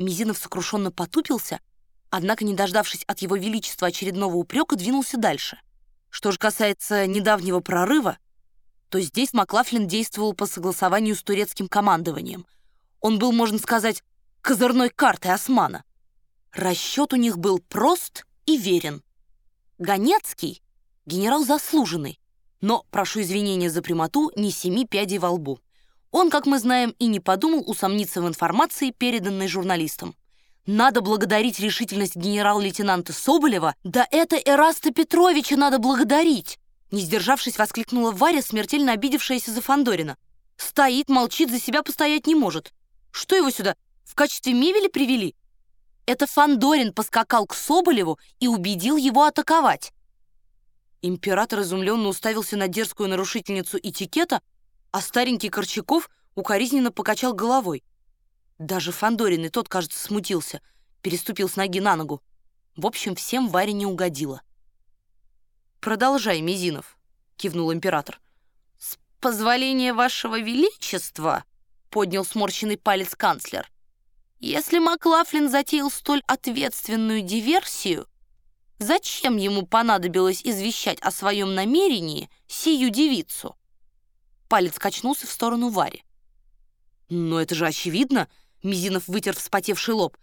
Мизинов сокрушенно потупился, однако, не дождавшись от его величества очередного упрека, двинулся дальше. Что же касается недавнего прорыва, то здесь Маклафлин действовал по согласованию с турецким командованием. Он был, можно сказать, козырной картой османа. Расчет у них был прост и верен. Ганецкий — генерал заслуженный, но, прошу извинения за прямоту, не семи пядей во лбу. Он, как мы знаем, и не подумал усомниться в информации, переданной журналистам. Надо благодарить решительность генерал-лейтенанта Соболева. Да это Эраста Петровича надо благодарить! Не сдержавшись, воскликнула Варя, смертельно обидевшаяся за Фандорина. Стоит, молчит, за себя постоять не может. Что его сюда, в качестве мебели привели? Это Фандорин поскакал к Соболеву и убедил его атаковать. Император изумленно уставился на дерзкую нарушительницу этикета, а старенький Корчаков укоризненно покачал головой. Даже Фандорин и тот, кажется, смутился, переступил с ноги на ногу. В общем, всем Варе не угодило. «Продолжай, Мизинов», — кивнул император. «С позволения вашего величества», — поднял сморщенный палец канцлер, «если Маклафлин затеял столь ответственную диверсию, зачем ему понадобилось извещать о своем намерении сию девицу?» Палец качнулся в сторону Вари. «Но это же очевидно!» — Мизинов вытер вспотевший лоб.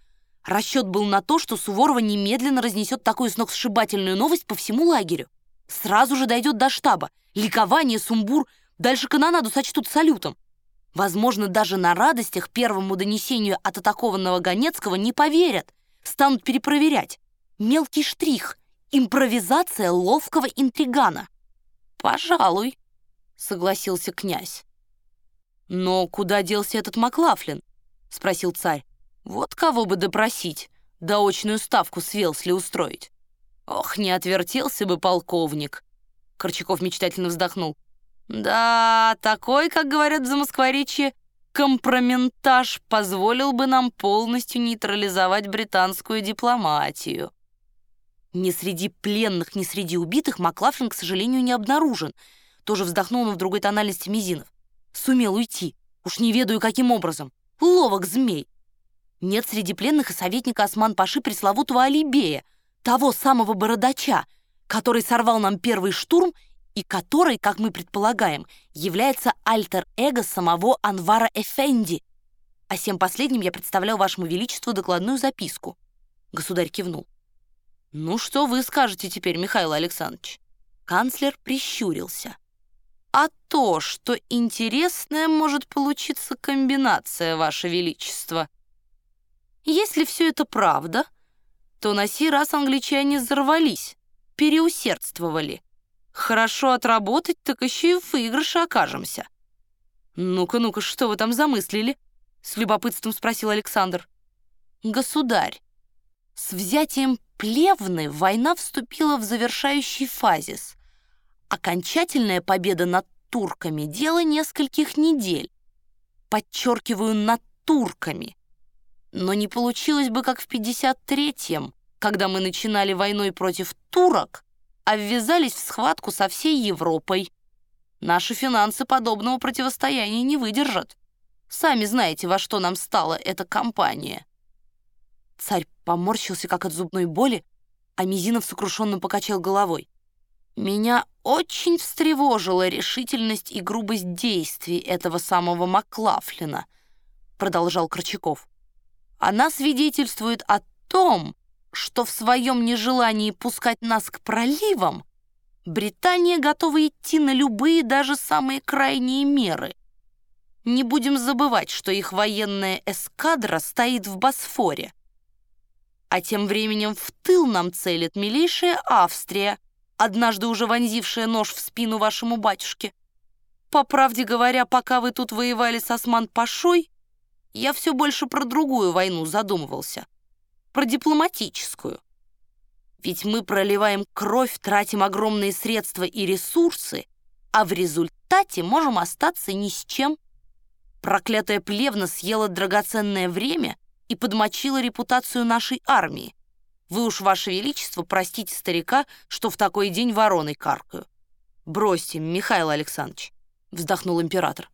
Расчет был на то, что Суворова немедленно разнесет такую сногсшибательную новость по всему лагерю. Сразу же дойдет до штаба. Ликование, сумбур, дальше канонаду сочтут салютом. Возможно, даже на радостях первому донесению от атакованного Ганецкого не поверят. Станут перепроверять. Мелкий штрих. Импровизация ловкого интригана. «Пожалуй», — согласился князь. «Но куда делся этот Маклафлин?» — спросил царь. «Вот кого бы допросить, да очную ставку с Велсли устроить». «Ох, не отвертелся бы полковник!» Корчаков мечтательно вздохнул. «Да, такой, как говорят в Замоскворечье, компрометаж позволил бы нам полностью нейтрализовать британскую дипломатию». Ни среди пленных, ни среди убитых Маклафлин, к сожалению, не обнаружен. Тоже вздохнул, но в другой тональности Мизинов. Сумел уйти. Уж не ведаю, каким образом. Ловок змей. Нет среди пленных и советника Осман-Паши пресловутого Алибея — того самого бородача, который сорвал нам первый штурм и который, как мы предполагаем, является альтер-эго самого Анвара Эфенди. А всем последним я представляю вашему величеству докладную записку. Государь кивнул. «Ну что вы скажете теперь, Михаил Александрович?» Канцлер прищурился. «А то, что интересная может получиться комбинация, ваше величество. Если все это правда, то на сей раз англичане взорвались, переусердствовали. Хорошо отработать, так еще и в выигрыше окажемся. «Ну-ка, ну-ка, что вы там замыслили?» — с любопытством спросил Александр. «Государь, с взятием Плевны война вступила в завершающий фазис. Окончательная победа над турками — дело нескольких недель. Подчеркиваю, над турками. Но не получилось бы, как в 53-м, когда мы начинали войной против турок, а ввязались в схватку со всей Европой. Наши финансы подобного противостояния не выдержат. Сами знаете, во что нам стала эта компания. Царь поморщился, как от зубной боли, а Мизинов сокрушенно покачал головой. Меня очень встревожила решительность и грубость действий этого самого Маклафлина, продолжал Корчаков. Она свидетельствует о том, что в своем нежелании пускать нас к проливам Британия готова идти на любые, даже самые крайние меры. Не будем забывать, что их военная эскадра стоит в Босфоре. А тем временем в тыл нам целит милейшая Австрия, однажды уже вонзившая нож в спину вашему батюшке. По правде говоря, пока вы тут воевали с Осман-Пашой, я все больше про другую войну задумывался. Про дипломатическую. Ведь мы проливаем кровь, тратим огромные средства и ресурсы, а в результате можем остаться ни с чем. Проклятая плевна съела драгоценное время и подмочила репутацию нашей армии. Вы уж, Ваше Величество, простите старика, что в такой день вороной каркаю. «Бросьте, Михаил Александрович», — вздохнул император.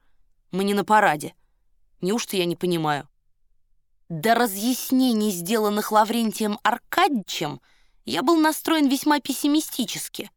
«Мы не на параде. Неужто я не понимаю? До разъяснений, сделанных Лаврентием Аркадьевичем, я был настроен весьма пессимистически,